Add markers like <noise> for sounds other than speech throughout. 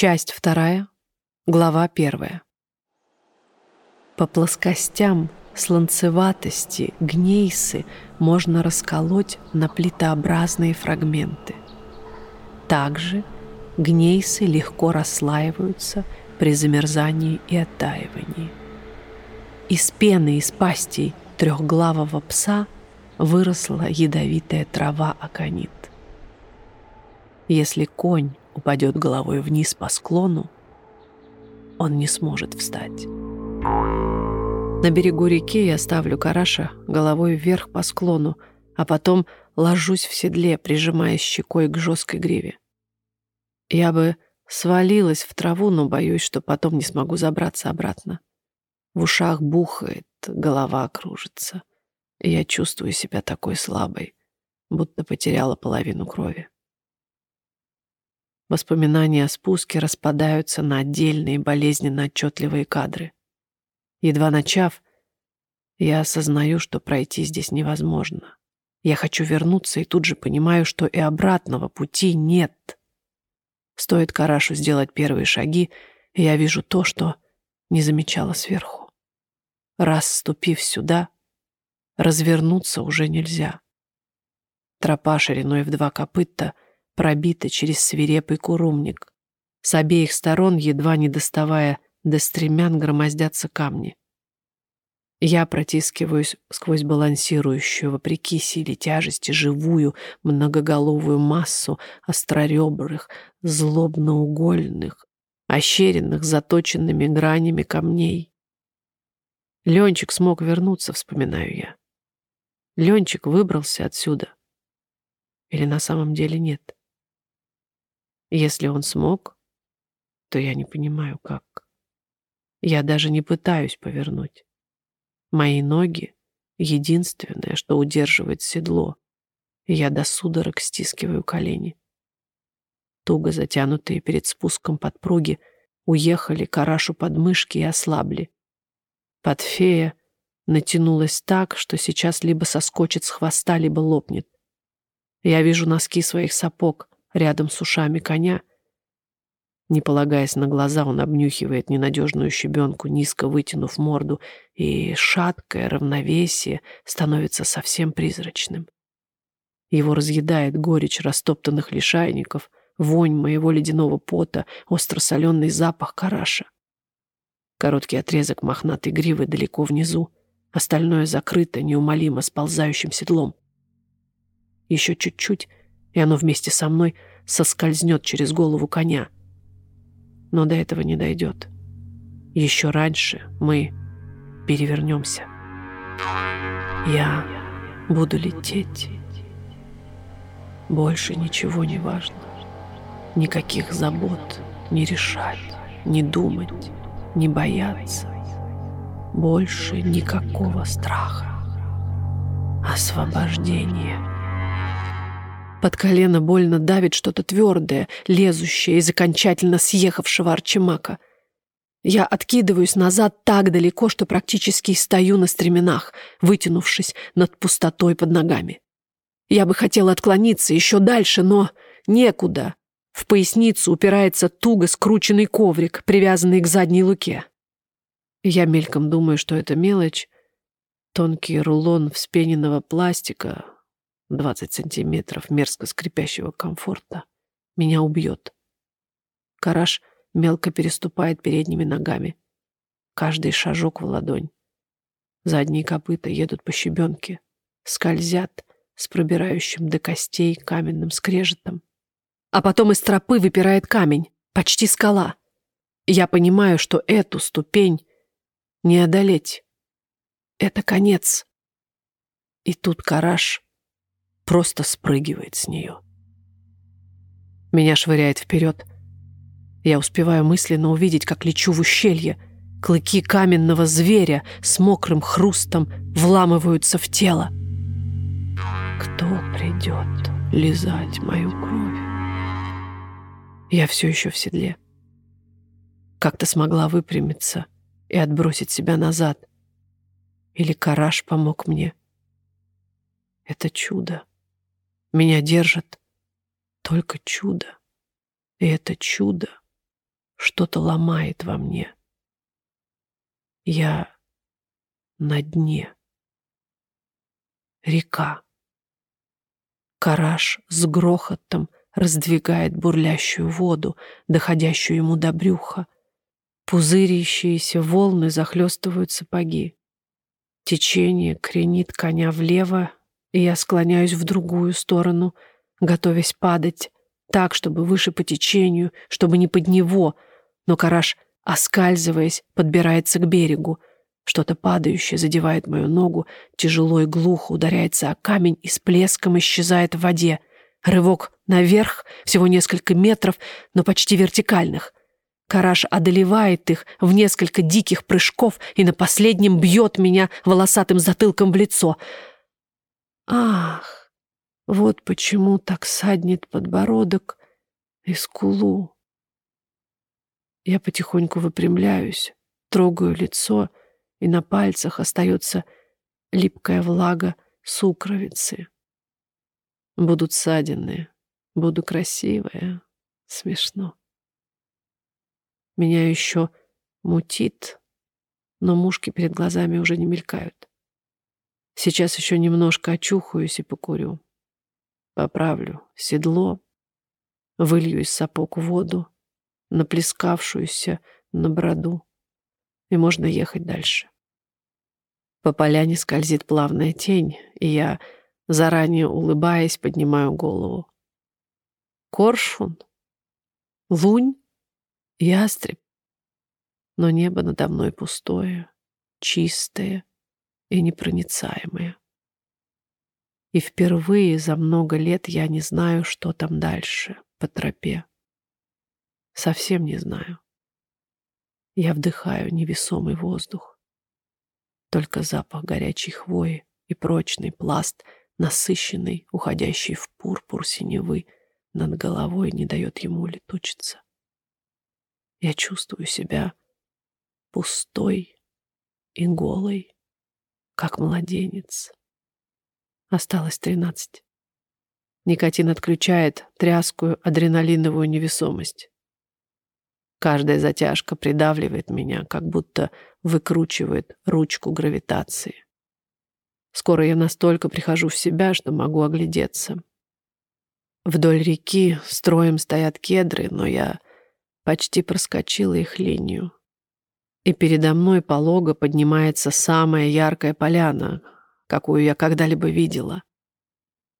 Часть вторая, глава первая. По плоскостям сланцеватости гнейсы можно расколоть на плитообразные фрагменты. Также гнейсы легко расслаиваются при замерзании и оттаивании. Из пены из пастей трехглавого пса выросла ядовитая трава аконит. Если конь упадет головой вниз по склону, он не сможет встать. На берегу реки я ставлю караша головой вверх по склону, а потом ложусь в седле, прижимаясь щекой к жесткой гриве. Я бы свалилась в траву, но боюсь, что потом не смогу забраться обратно. В ушах бухает, голова кружится. Я чувствую себя такой слабой, будто потеряла половину крови. Воспоминания о спуске распадаются на отдельные болезненно отчетливые кадры. Едва начав, я осознаю, что пройти здесь невозможно. Я хочу вернуться и тут же понимаю, что и обратного пути нет. Стоит Карашу сделать первые шаги, и я вижу то, что не замечала сверху. Раз ступив сюда, развернуться уже нельзя. Тропа шириной в два копыта — пробита через свирепый курумник. С обеих сторон, едва не доставая до стремян, громоздятся камни. Я протискиваюсь сквозь балансирующую, вопреки силе тяжести, живую, многоголовую массу остроребрых, злобноугольных, ощеренных заточенными гранями камней. Ленчик смог вернуться, вспоминаю я. Ленчик выбрался отсюда. Или на самом деле нет? Если он смог, то я не понимаю, как. Я даже не пытаюсь повернуть. Мои ноги — единственное, что удерживает седло, я до судорог стискиваю колени. Туго затянутые перед спуском подпруги уехали карашу под мышки и ослабли. Под фея натянулась так, что сейчас либо соскочит с хвоста, либо лопнет. Я вижу носки своих сапог, рядом с ушами коня. Не полагаясь на глаза, он обнюхивает ненадежную щебенку, низко вытянув морду, и шаткое равновесие становится совсем призрачным. Его разъедает горечь растоптанных лишайников, вонь моего ледяного пота, остро-соленый запах караша. Короткий отрезок мохнатой гривы далеко внизу, остальное закрыто неумолимо сползающим седлом. Еще чуть-чуть, и оно вместе со мной соскользнет через голову коня. Но до этого не дойдет. Еще раньше мы перевернемся. Я буду лететь. Больше ничего не важно. Никаких забот не решать, не думать, не бояться. Больше никакого страха. Освобождение. Под колено больно давит что-то твердое, лезущее из окончательно съехавшего арчимака. Я откидываюсь назад так далеко, что практически стою на стременах, вытянувшись над пустотой под ногами. Я бы хотела отклониться еще дальше, но некуда. В поясницу упирается туго скрученный коврик, привязанный к задней луке. Я мельком думаю, что это мелочь. Тонкий рулон вспененного пластика, 20 сантиметров мерзко скрипящего комфорта меня убьет. Караш мелко переступает передними ногами. Каждый шажок в ладонь. Задние копыта едут по щебенке, скользят с пробирающим до костей каменным скрежетом. А потом из тропы выпирает камень, почти скала. Я понимаю, что эту ступень не одолеть. Это конец. И тут Караш просто спрыгивает с нее. Меня швыряет вперед. Я успеваю мысленно увидеть, как лечу в ущелье. Клыки каменного зверя с мокрым хрустом вламываются в тело. Кто придет лизать мою кровь? Я все еще в седле. Как-то смогла выпрямиться и отбросить себя назад. Или Караш помог мне. Это чудо. Меня держит только чудо. И это чудо Что-то ломает во мне. Я на дне. Река. Караш с грохотом раздвигает бурлящую воду, доходящую ему до брюха. Пузырящиеся волны захлестывают сапоги. Течение кренит коня влево, и я склоняюсь в другую сторону, готовясь падать, так, чтобы выше по течению, чтобы не под него, но Караш, оскальзываясь, подбирается к берегу. Что-то падающее задевает мою ногу, тяжело и глухо ударяется о камень и с плеском исчезает в воде. Рывок наверх, всего несколько метров, но почти вертикальных. Караш одолевает их в несколько диких прыжков и на последнем бьет меня волосатым затылком в лицо. Ах, вот почему так саднет подбородок и скулу. Я потихоньку выпрямляюсь, трогаю лицо, и на пальцах остается липкая влага сукровицы. Будут ссадины, буду красивая, смешно. Меня еще мутит, но мушки перед глазами уже не мелькают. Сейчас еще немножко очухаюсь и покурю. Поправлю седло, вылью из сапог воду, наплескавшуюся на броду, и можно ехать дальше. По поляне скользит плавная тень, и я, заранее улыбаясь, поднимаю голову. Коршун? Лунь? ястреб. Но небо надо мной пустое, чистое и непроницаемое. И впервые за много лет я не знаю, что там дальше, по тропе. Совсем не знаю. Я вдыхаю невесомый воздух. Только запах горячей хвои и прочный пласт, насыщенный, уходящий в пурпур синевы, над головой не дает ему улетучиться. Я чувствую себя пустой и голой, как младенец. Осталось тринадцать. Никотин отключает тряскую адреналиновую невесомость. Каждая затяжка придавливает меня, как будто выкручивает ручку гравитации. Скоро я настолько прихожу в себя, что могу оглядеться. Вдоль реки строем стоят кедры, но я почти проскочила их линию. И передо мной полого поднимается самая яркая поляна, какую я когда-либо видела.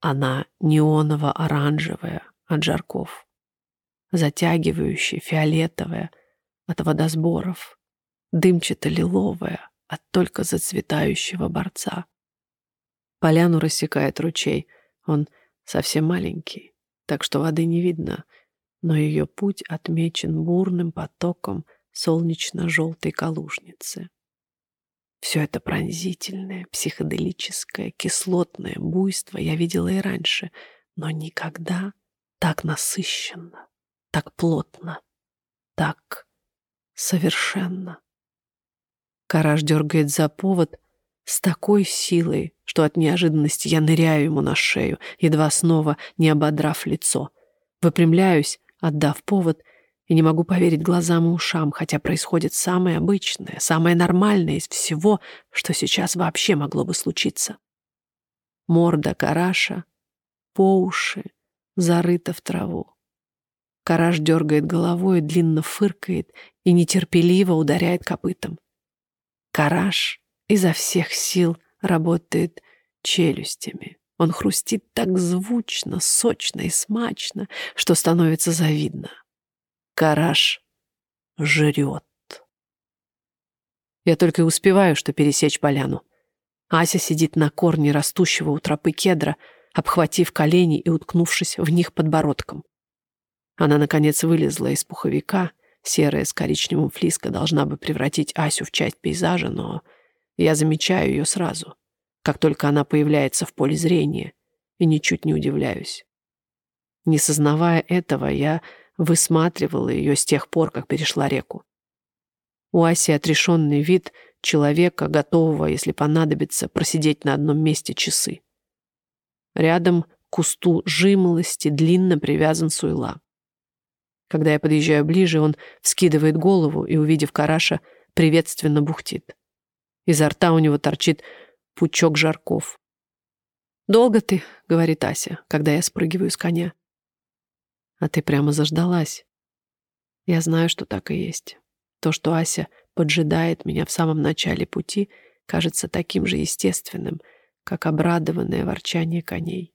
Она неоново-оранжевая от жарков, затягивающая, фиолетовая от водосборов, дымчато-лиловая от только зацветающего борца. Поляну рассекает ручей, он совсем маленький, так что воды не видно — но ее путь отмечен бурным потоком солнечно-желтой калужницы. Все это пронзительное, психоделическое, кислотное буйство я видела и раньше, но никогда так насыщенно, так плотно, так совершенно. Караж дергает за повод с такой силой, что от неожиданности я ныряю ему на шею, едва снова не ободрав лицо. Выпрямляюсь, отдав повод, и не могу поверить глазам и ушам, хотя происходит самое обычное, самое нормальное из всего, что сейчас вообще могло бы случиться. Морда караша, по уши, зарыта в траву. Караш дергает головой, длинно фыркает и нетерпеливо ударяет копытом. Караш изо всех сил работает челюстями. Он хрустит так звучно, сочно и смачно, что становится завидно. Караш жрет. Я только и успеваю, что пересечь поляну. Ася сидит на корне растущего у тропы кедра, обхватив колени и уткнувшись в них подбородком. Она, наконец, вылезла из пуховика. Серая с коричневым флиска должна бы превратить Асю в часть пейзажа, но я замечаю ее сразу как только она появляется в поле зрения, и ничуть не удивляюсь. Не сознавая этого, я высматривала ее с тех пор, как перешла реку. У Аси отрешенный вид человека, готового, если понадобится, просидеть на одном месте часы. Рядом к кусту жимолости длинно привязан суйла. Когда я подъезжаю ближе, он вскидывает голову и, увидев Караша, приветственно бухтит. Изо рта у него торчит пучок жарков. «Долго ты?» — говорит Ася, когда я спрыгиваю с коня. «А ты прямо заждалась». Я знаю, что так и есть. То, что Ася поджидает меня в самом начале пути, кажется таким же естественным, как обрадованное ворчание коней.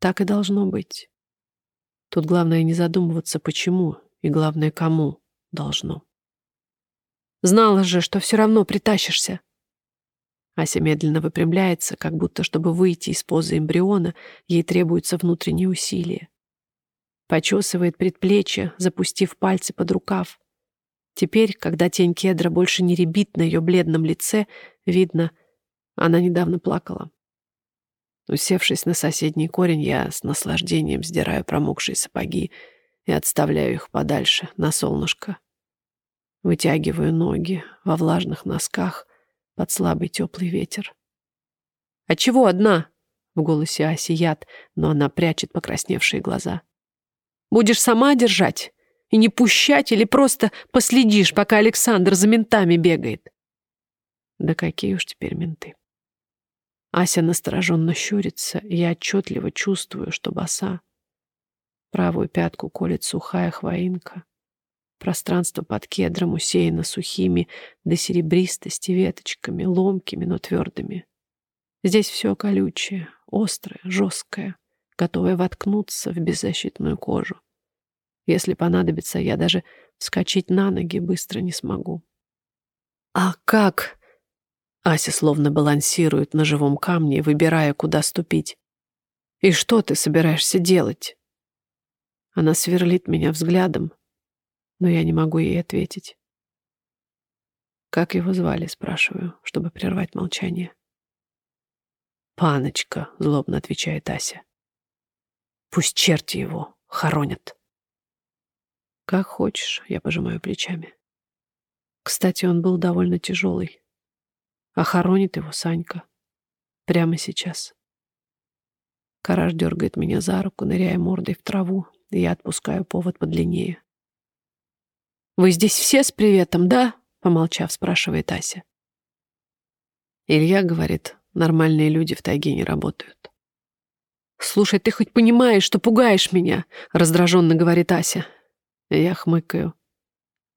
Так и должно быть. Тут главное не задумываться, почему, и главное, кому должно. Знала же, что все равно притащишься. Ася медленно выпрямляется, как будто, чтобы выйти из позы эмбриона, ей требуются внутренние усилия. Почесывает предплечье, запустив пальцы под рукав. Теперь, когда тень кедра больше не рябит на ее бледном лице, видно, она недавно плакала. Усевшись на соседний корень, я с наслаждением сдираю промокшие сапоги и отставляю их подальше, на солнышко. Вытягиваю ноги во влажных носках под слабый теплый ветер. «А чего одна?» — в голосе Аси яд, но она прячет покрасневшие глаза. «Будешь сама держать и не пущать или просто последишь, пока Александр за ментами бегает?» Да какие уж теперь менты. Ася настороженно щурится, и я отчетливо чувствую, что боса. Правую пятку колет сухая хвоинка. Пространство под кедром усеяно сухими до серебристости веточками, ломкими, но твердыми. Здесь все колючее, острое, жесткое, готовое воткнуться в беззащитную кожу. Если понадобится, я даже вскочить на ноги быстро не смогу. «А как?» Ася словно балансирует на живом камне, выбирая, куда ступить. «И что ты собираешься делать?» Она сверлит меня взглядом, но я не могу ей ответить. «Как его звали?» — спрашиваю, чтобы прервать молчание. «Паночка», — злобно отвечает Ася. «Пусть черти его хоронят». «Как хочешь», — я пожимаю плечами. Кстати, он был довольно тяжелый. А хоронит его Санька. Прямо сейчас. Караж дергает меня за руку, ныряя мордой в траву, и я отпускаю повод подлиннее. «Вы здесь все с приветом, да?» — помолчав, спрашивает Ася. Илья говорит, нормальные люди в тайге не работают. «Слушай, ты хоть понимаешь, что пугаешь меня?» — раздраженно говорит Ася. Я хмыкаю.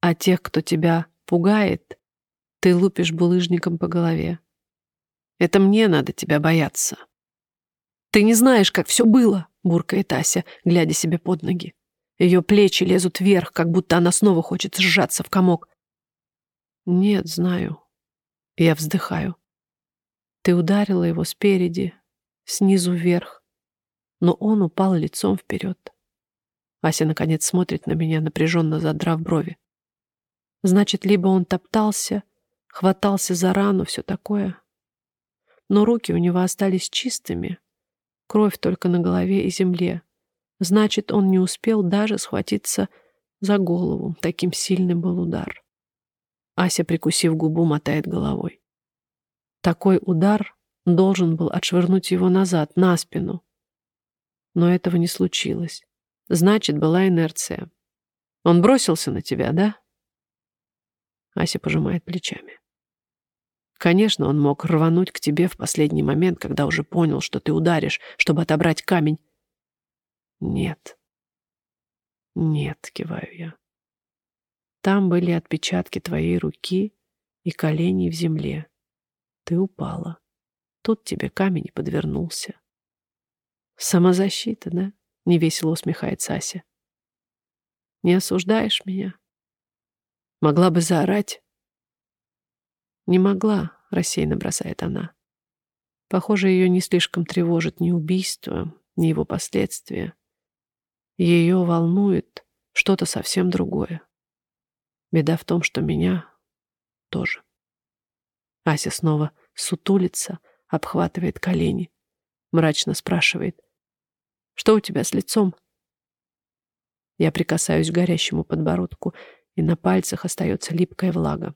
«А тех, кто тебя пугает, ты лупишь булыжником по голове. Это мне надо тебя бояться. Ты не знаешь, как все было, буркает Ася, глядя себе под ноги. Ее плечи лезут вверх, как будто она снова хочет сжаться в комок. Нет, знаю. Я вздыхаю. Ты ударила его спереди, снизу вверх, но он упал лицом вперед. Ася, наконец, смотрит на меня, напряженно задрав брови. Значит, либо он топтался, хватался за рану, все такое. Но руки у него остались чистыми, кровь только на голове и земле. Значит, он не успел даже схватиться за голову, таким сильным был удар. Ася, прикусив губу, мотает головой. Такой удар должен был отшвырнуть его назад, на спину. Но этого не случилось. Значит, была инерция. Он бросился на тебя, да? Ася пожимает плечами. Конечно, он мог рвануть к тебе в последний момент, когда уже понял, что ты ударишь, чтобы отобрать камень. Нет. Нет, киваю я. Там были отпечатки твоей руки и коленей в земле. Ты упала. Тут тебе камень подвернулся. Самозащита, да? Невесело усмехается Ася. Не осуждаешь меня? Могла бы заорать, «Не могла», — рассеянно бросает она. Похоже, ее не слишком тревожит ни убийство, ни его последствия. Ее волнует что-то совсем другое. Беда в том, что меня тоже. Ася снова сутулится, обхватывает колени, мрачно спрашивает. «Что у тебя с лицом?» Я прикасаюсь к горящему подбородку, и на пальцах остается липкая влага.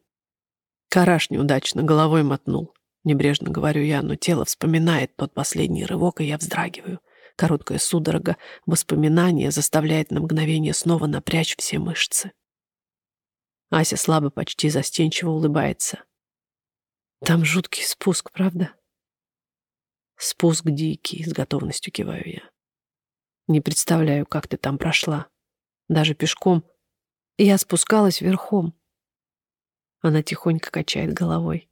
Караш неудачно головой мотнул. Небрежно говорю я, но тело вспоминает тот последний рывок, и я вздрагиваю. Короткая судорога воспоминания заставляет на мгновение снова напрячь все мышцы. Ася слабо, почти застенчиво улыбается. Там жуткий спуск, правда? Спуск дикий, с готовностью киваю я. Не представляю, как ты там прошла. Даже пешком. Я спускалась верхом. Она тихонько качает головой.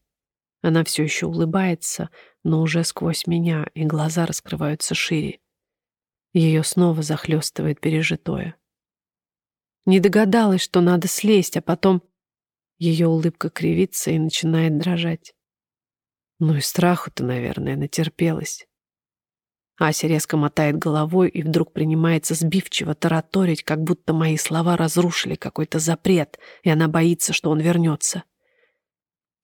Она все еще улыбается, но уже сквозь меня, и глаза раскрываются шире. Ее снова захлестывает пережитое. Не догадалась, что надо слезть, а потом ее улыбка кривится и начинает дрожать. Ну и страху-то, наверное, натерпелась. Ася резко мотает головой и вдруг принимается сбивчиво тараторить, как будто мои слова разрушили какой-то запрет, и она боится, что он вернется.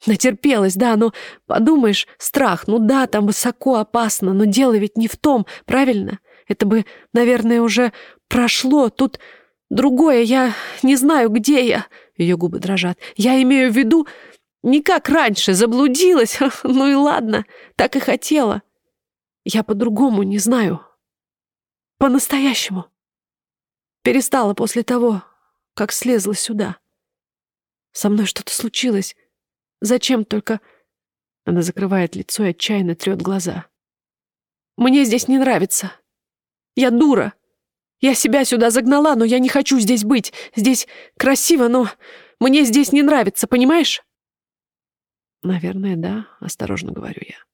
Натерпелась, да, но подумаешь, страх, ну да, там высоко, опасно, но дело ведь не в том, правильно? Это бы, наверное, уже прошло, тут другое, я не знаю, где я. Ее губы дрожат. Я имею в виду, не как раньше, заблудилась, <laughs> ну и ладно, так и хотела. Я по-другому не знаю. По-настоящему. Перестала после того, как слезла сюда. Со мной что-то случилось. Зачем только... Она закрывает лицо и отчаянно трет глаза. Мне здесь не нравится. Я дура. Я себя сюда загнала, но я не хочу здесь быть. Здесь красиво, но мне здесь не нравится, понимаешь? Наверное, да, осторожно говорю я.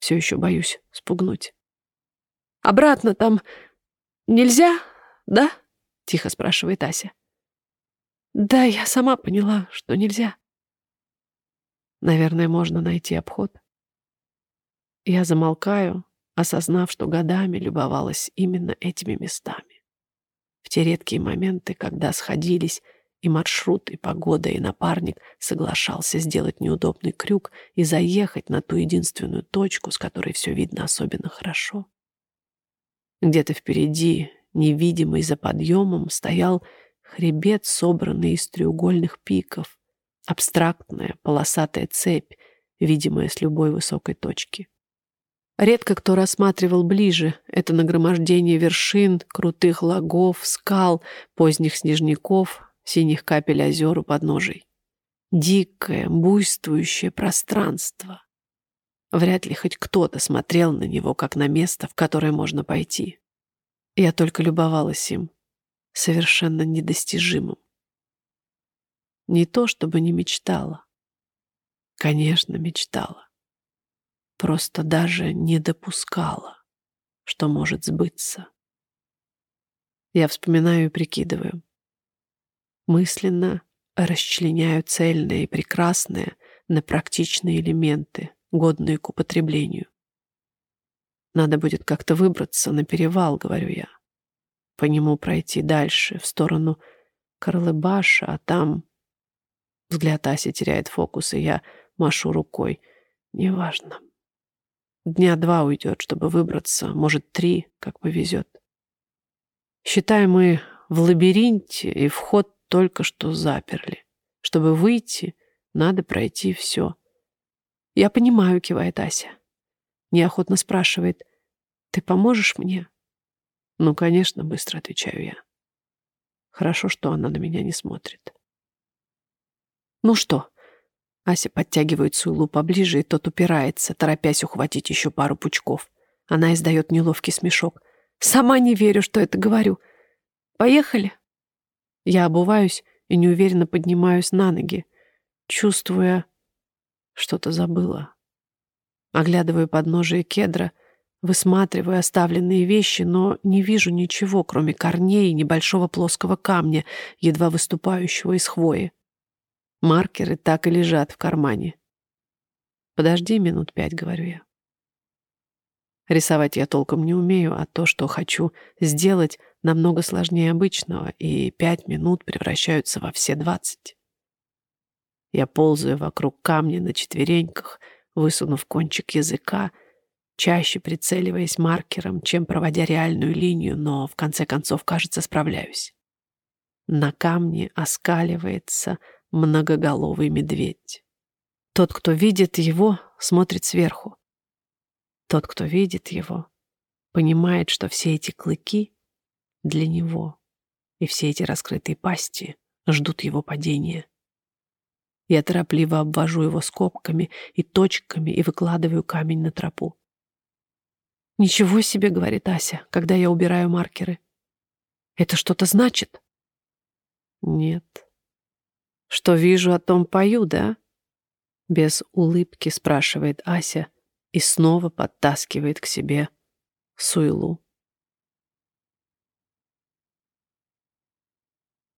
Все еще боюсь спугнуть. Обратно там нельзя, да? Тихо спрашивает Ася. Да, я сама поняла, что нельзя. Наверное, можно найти обход. Я замолкаю, осознав, что годами любовалась именно этими местами. В те редкие моменты, когда сходились и маршрут, и погода, и напарник соглашался сделать неудобный крюк и заехать на ту единственную точку, с которой все видно особенно хорошо. Где-то впереди, невидимый за подъемом, стоял хребет, собранный из треугольных пиков, абстрактная полосатая цепь, видимая с любой высокой точки. Редко кто рассматривал ближе это нагромождение вершин, крутых лагов, скал, поздних снежников, синих капель озер у подножий. Дикое, буйствующее пространство. Вряд ли хоть кто-то смотрел на него, как на место, в которое можно пойти. Я только любовалась им, совершенно недостижимым. Не то, чтобы не мечтала. Конечно, мечтала. Просто даже не допускала, что может сбыться. Я вспоминаю и прикидываю мысленно расчленяю цельное и прекрасное на практичные элементы, годные к употреблению. Надо будет как-то выбраться на перевал, говорю я. По нему пройти дальше, в сторону Карлыбаша, а там... Взгляд Аси теряет фокус, и я машу рукой. Неважно. Дня два уйдет, чтобы выбраться, может, три, как повезет. Считай, мы в лабиринте, и вход только что заперли. Чтобы выйти, надо пройти все. Я понимаю, кивает Ася. Неохотно спрашивает, ты поможешь мне? Ну, конечно, быстро отвечаю я. Хорошо, что она на меня не смотрит. Ну что? Ася подтягивает Суйлу поближе, и тот упирается, торопясь ухватить еще пару пучков. Она издает неловкий смешок. Сама не верю, что это говорю. Поехали? Я обуваюсь и неуверенно поднимаюсь на ноги, чувствуя, что-то забыла. Оглядываю подножие кедра, высматриваю оставленные вещи, но не вижу ничего, кроме корней и небольшого плоского камня, едва выступающего из хвои. Маркеры так и лежат в кармане. «Подожди минут пять», — говорю я. Рисовать я толком не умею, а то, что хочу сделать, намного сложнее обычного, и пять минут превращаются во все двадцать. Я ползаю вокруг камня на четвереньках, высунув кончик языка, чаще прицеливаясь маркером, чем проводя реальную линию, но в конце концов, кажется, справляюсь. На камне оскаливается многоголовый медведь. Тот, кто видит его, смотрит сверху. Тот, кто видит его, Понимает, что все эти клыки для него, и все эти раскрытые пасти ждут его падения. Я торопливо обвожу его скобками и точками и выкладываю камень на тропу. «Ничего себе», — говорит Ася, когда я убираю маркеры. «Это что-то значит?» «Нет». «Что вижу, о том пою, да?» Без улыбки спрашивает Ася и снова подтаскивает к себе Суйлу.